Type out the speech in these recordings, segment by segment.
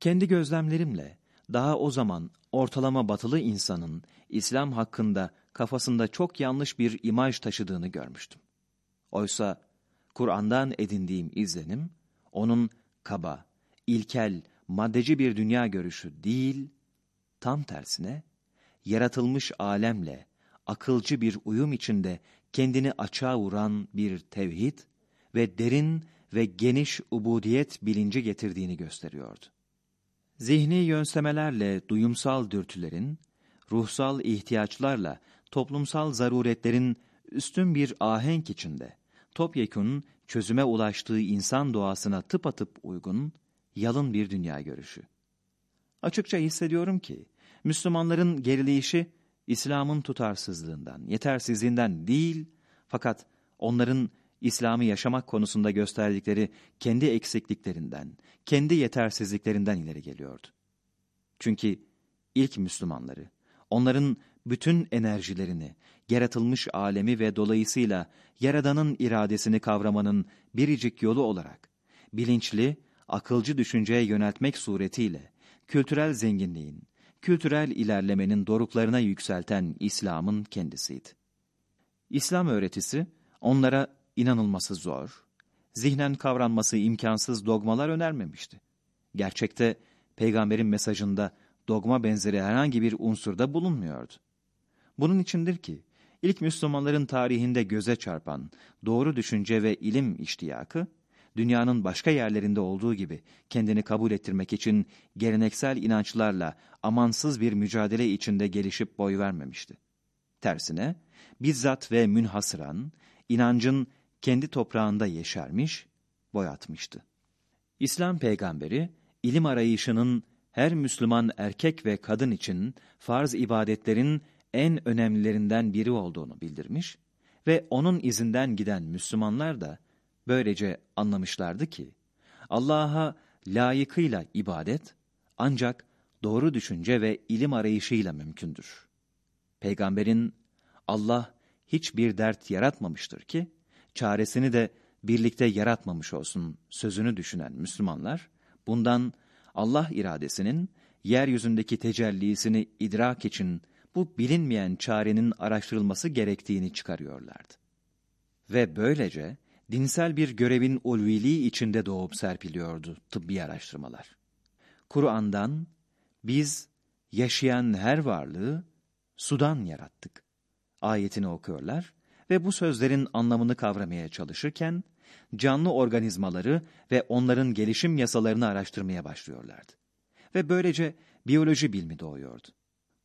Kendi gözlemlerimle daha o zaman ortalama batılı insanın İslam hakkında kafasında çok yanlış bir imaj taşıdığını görmüştüm. Oysa Kur'an'dan edindiğim izlenim, onun kaba, ilkel, maddeci bir dünya görüşü değil, tam tersine, yaratılmış alemle akılcı bir uyum içinde kendini açığa vuran bir tevhid ve derin ve geniş ubudiyet bilinci getirdiğini gösteriyordu. Zihni yönsemelerle duyumsal dürtülerin, ruhsal ihtiyaçlarla toplumsal zaruretlerin üstün bir ahenk içinde, topyekun çözüme ulaştığı insan doğasına tıpatıp uygun, yalın bir dünya görüşü. Açıkça hissediyorum ki, Müslümanların gerileyişi, İslam'ın tutarsızlığından, yetersizliğinden değil, fakat onların İslam'ı yaşamak konusunda gösterdikleri kendi eksikliklerinden, kendi yetersizliklerinden ileri geliyordu. Çünkü ilk Müslümanları, onların bütün enerjilerini, yaratılmış alemi ve dolayısıyla Yaradan'ın iradesini kavramanın biricik yolu olarak, bilinçli, akılcı düşünceye yöneltmek suretiyle, kültürel zenginliğin, kültürel ilerlemenin doruklarına yükselten İslam'ın kendisiydi. İslam öğretisi, onlara inanılması zor, zihnen kavranması imkansız dogmalar önermemişti. Gerçekte peygamberin mesajında dogma benzeri herhangi bir unsurda bulunmuyordu. Bunun içindir ki ilk Müslümanların tarihinde göze çarpan doğru düşünce ve ilim iştiyakı, dünyanın başka yerlerinde olduğu gibi kendini kabul ettirmek için geleneksel inançlarla amansız bir mücadele içinde gelişip boy vermemişti. Tersine, bizzat ve münhasıran, inancın kendi toprağında yeşermiş, boyatmıştı. İslam peygamberi, ilim arayışının her Müslüman erkek ve kadın için farz ibadetlerin en önemlilerinden biri olduğunu bildirmiş ve onun izinden giden Müslümanlar da böylece anlamışlardı ki, Allah'a layıkıyla ibadet ancak doğru düşünce ve ilim arayışıyla mümkündür. Peygamberin Allah hiçbir dert yaratmamıştır ki, çaresini de birlikte yaratmamış olsun sözünü düşünen Müslümanlar, bundan Allah iradesinin yeryüzündeki tecellisini idrak için bu bilinmeyen çarenin araştırılması gerektiğini çıkarıyorlardı. Ve böylece dinsel bir görevin ulviliği içinde doğup serpiliyordu tıbbi araştırmalar. Kur'an'dan biz yaşayan her varlığı sudan yarattık. Ayetini okuyorlar ve bu sözlerin anlamını kavramaya çalışırken canlı organizmaları ve onların gelişim yasalarını araştırmaya başlıyorlardı. Ve böylece biyoloji bilmi doğuyordu.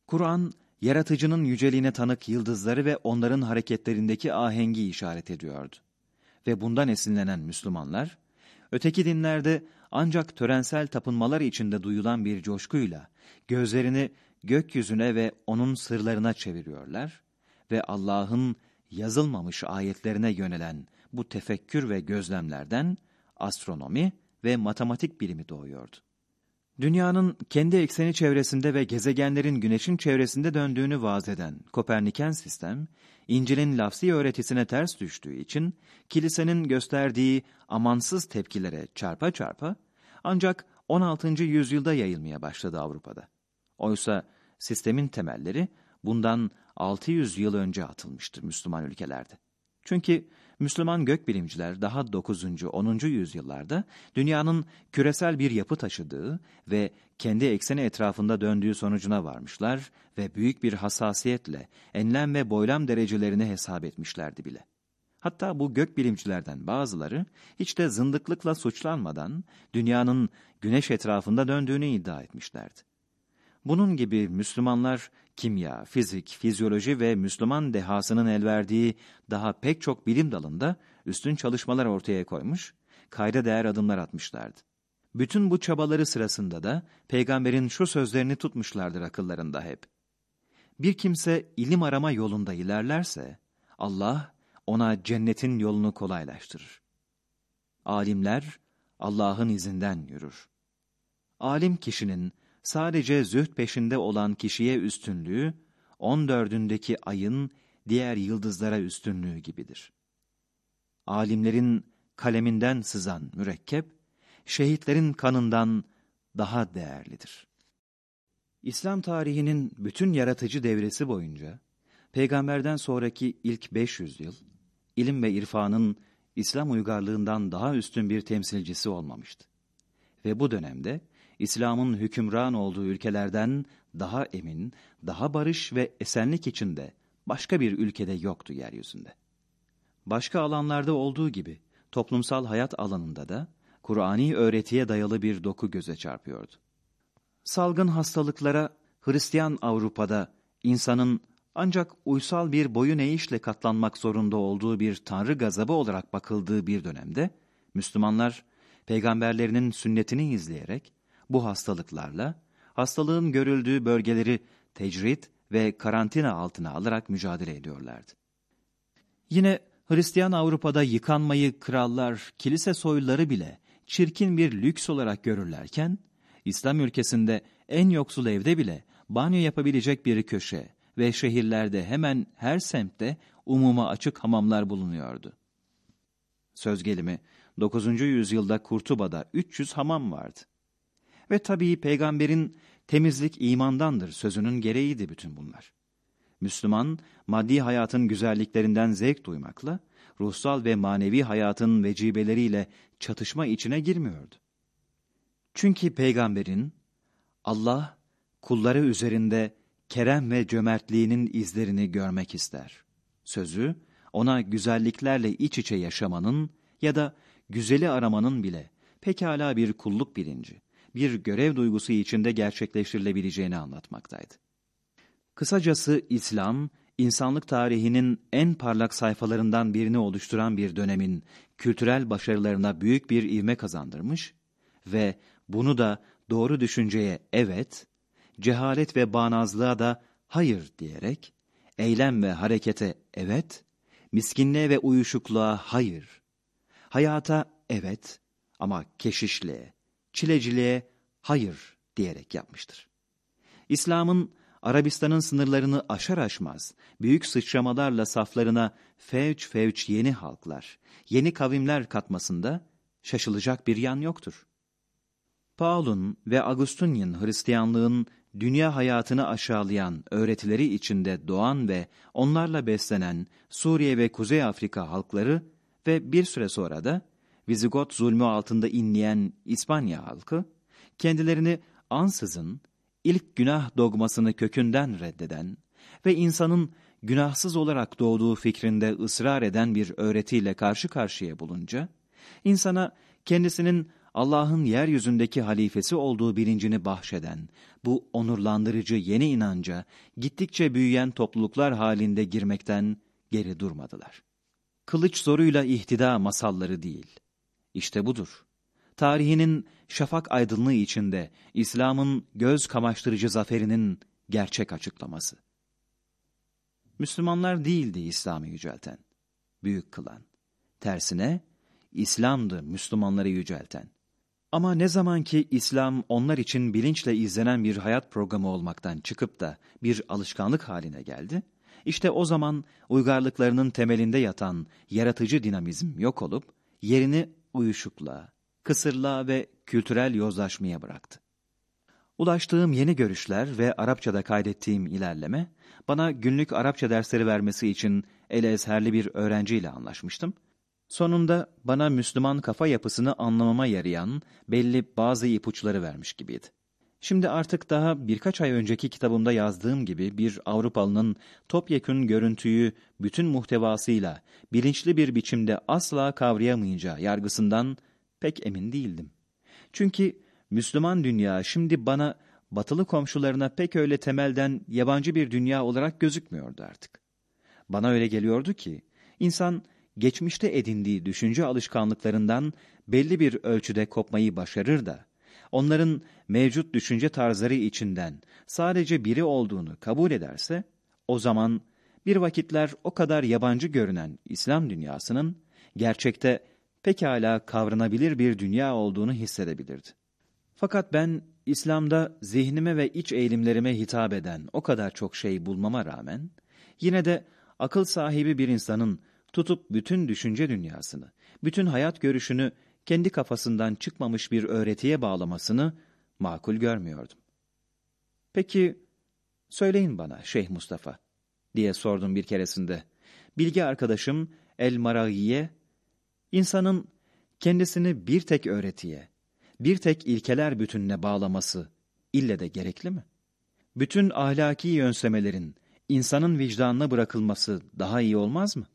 Kur'an, yaratıcının yüceliğine tanık yıldızları ve onların hareketlerindeki ahengi işaret ediyordu. Ve bundan esinlenen Müslümanlar, öteki dinlerde ancak törensel tapınmalar içinde duyulan bir coşkuyla gözlerini gökyüzüne ve onun sırlarına çeviriyorlar ve Allah'ın yazılmamış ayetlerine yönelen bu tefekkür ve gözlemlerden astronomi ve matematik bilimi doğuyordu. Dünyanın kendi ekseni çevresinde ve gezegenlerin güneşin çevresinde döndüğünü vaaz eden Koperniken sistem, İncil'in lafsi öğretisine ters düştüğü için kilisenin gösterdiği amansız tepkilere çarpa çarpa ancak 16. yüzyılda yayılmaya başladı Avrupa'da. Oysa sistemin temelleri bundan 600 yıl önce atılmıştır Müslüman ülkelerde. Çünkü Müslüman gökbilimciler daha 9. 10. yüzyıllarda dünyanın küresel bir yapı taşıdığı ve kendi ekseni etrafında döndüğü sonucuna varmışlar ve büyük bir hassasiyetle enlem ve boylam derecelerini hesap etmişlerdi bile. Hatta bu gökbilimcilerden bazıları hiç de zındıklıkla suçlanmadan dünyanın güneş etrafında döndüğünü iddia etmişlerdi. Bunun gibi Müslümanlar kimya, fizik, fizyoloji ve Müslüman dehasının el verdiği daha pek çok bilim dalında üstün çalışmalar ortaya koymuş, kayda değer adımlar atmışlardı. Bütün bu çabaları sırasında da peygamberin şu sözlerini tutmuşlardır akıllarında hep. Bir kimse ilim arama yolunda ilerlerse Allah ona cennetin yolunu kolaylaştırır. Alimler Allah'ın izinden yürür. Alim kişinin sadece zühd peşinde olan kişiye üstünlüğü, on dördündeki ayın diğer yıldızlara üstünlüğü gibidir. Alimlerin kaleminden sızan mürekkep, şehitlerin kanından daha değerlidir. İslam tarihinin bütün yaratıcı devresi boyunca, peygamberden sonraki ilk 500 yıl, ilim ve irfanın İslam uygarlığından daha üstün bir temsilcisi olmamıştı. Ve bu dönemde İslam'ın hükümran olduğu ülkelerden daha emin, daha barış ve esenlik içinde başka bir ülkede yoktu yeryüzünde. Başka alanlarda olduğu gibi toplumsal hayat alanında da Kur'ani öğretiye dayalı bir doku göze çarpıyordu. Salgın hastalıklara Hristiyan Avrupa'da insanın ancak uysal bir boyun eğişle katlanmak zorunda olduğu bir tanrı gazabı olarak bakıldığı bir dönemde, Müslümanlar peygamberlerinin sünnetini izleyerek bu hastalıklarla hastalığın görüldüğü bölgeleri tecrit ve karantina altına alarak mücadele ediyorlardı. Yine Hristiyan Avrupa'da yıkanmayı krallar, kilise soyluları bile çirkin bir lüks olarak görürlerken, İslam ülkesinde en yoksul evde bile banyo yapabilecek bir köşe ve şehirlerde hemen her semtte umuma açık hamamlar bulunuyordu. Söz gelimi 9. yüzyılda Kurtuba'da 300 hamam vardı. Ve tabii peygamberin temizlik imandandır sözünün gereğiydi bütün bunlar. Müslüman, maddi hayatın güzelliklerinden zevk duymakla, ruhsal ve manevi hayatın vecibeleriyle çatışma içine girmiyordu. Çünkü peygamberin, Allah, kulları üzerinde kerem ve cömertliğinin izlerini görmek ister. Sözü, ona güzelliklerle iç içe yaşamanın ya da güzeli aramanın bile pekala bir kulluk bilinci, bir görev duygusu içinde gerçekleştirilebileceğini anlatmaktaydı. Kısacası İslam, insanlık tarihinin en parlak sayfalarından birini oluşturan bir dönemin kültürel başarılarına büyük bir ivme kazandırmış ve bunu da doğru düşünceye evet, cehalet ve bağnazlığa da hayır diyerek, eylem ve harekete evet, miskinliğe ve uyuşukluğa hayır, hayata evet ama keşişliğe, çileciliğe hayır diyerek yapmıştır. İslam'ın Arabistan'ın sınırlarını aşar aşmaz, büyük sıçramalarla saflarına fevç fevç yeni halklar, yeni kavimler katmasında şaşılacak bir yan yoktur. Paul'un ve Agustin'in Hristiyanlığın dünya hayatını aşağılayan öğretileri içinde doğan ve onlarla beslenen Suriye ve Kuzey Afrika halkları ve bir süre sonra da Vizigot zulmü altında inleyen İspanya halkı, kendilerini ansızın ilk günah dogmasını kökünden reddeden ve insanın günahsız olarak doğduğu fikrinde ısrar eden bir öğretiyle karşı karşıya bulunca, insana kendisinin Allah'ın yeryüzündeki halifesi olduğu bilincini bahşeden, bu onurlandırıcı yeni inanca gittikçe büyüyen topluluklar halinde girmekten geri durmadılar. Kılıç zoruyla ihtida masalları değil. İşte budur. Tarihinin şafak aydınlığı içinde İslam'ın göz kamaştırıcı zaferinin gerçek açıklaması. Müslümanlar değildi İslam'ı yücelten, büyük kılan. Tersine İslam'dı Müslümanları yücelten. Ama ne zaman ki İslam onlar için bilinçle izlenen bir hayat programı olmaktan çıkıp da bir alışkanlık haline geldi, işte o zaman uygarlıklarının temelinde yatan yaratıcı dinamizm yok olup yerini uyuşukluğa, kısırlığa ve kültürel yozlaşmaya bıraktı. Ulaştığım yeni görüşler ve Arapçada kaydettiğim ilerleme, bana günlük Arapça dersleri vermesi için ele ezherli bir öğrenciyle anlaşmıştım Sonunda bana Müslüman kafa yapısını anlamama yarayan belli bazı ipuçları vermiş gibiydi. Şimdi artık daha birkaç ay önceki kitabımda yazdığım gibi bir Avrupalının topyekün görüntüyü bütün muhtevasıyla bilinçli bir biçimde asla kavrayamayacağı yargısından pek emin değildim. Çünkü Müslüman dünya şimdi bana batılı komşularına pek öyle temelden yabancı bir dünya olarak gözükmüyordu artık. Bana öyle geliyordu ki insan geçmişte edindiği düşünce alışkanlıklarından belli bir ölçüde kopmayı başarır da, onların mevcut düşünce tarzları içinden sadece biri olduğunu kabul ederse, o zaman bir vakitler o kadar yabancı görünen İslam dünyasının gerçekte pekala kavranabilir bir dünya olduğunu hissedebilirdi. Fakat ben İslam'da zihnime ve iç eğilimlerime hitap eden o kadar çok şey bulmama rağmen, yine de akıl sahibi bir insanın tutup bütün düşünce dünyasını, bütün hayat görüşünü kendi kafasından çıkmamış bir öğretiye bağlamasını makul görmüyordum. Peki, söyleyin bana Şeyh Mustafa, diye sordum bir keresinde. Bilgi arkadaşım El Maragiye, insanın kendisini bir tek öğretiye, bir tek ilkeler bütününe bağlaması ille de gerekli mi? Bütün ahlaki yönsemelerin insanın vicdanına bırakılması daha iyi olmaz mı?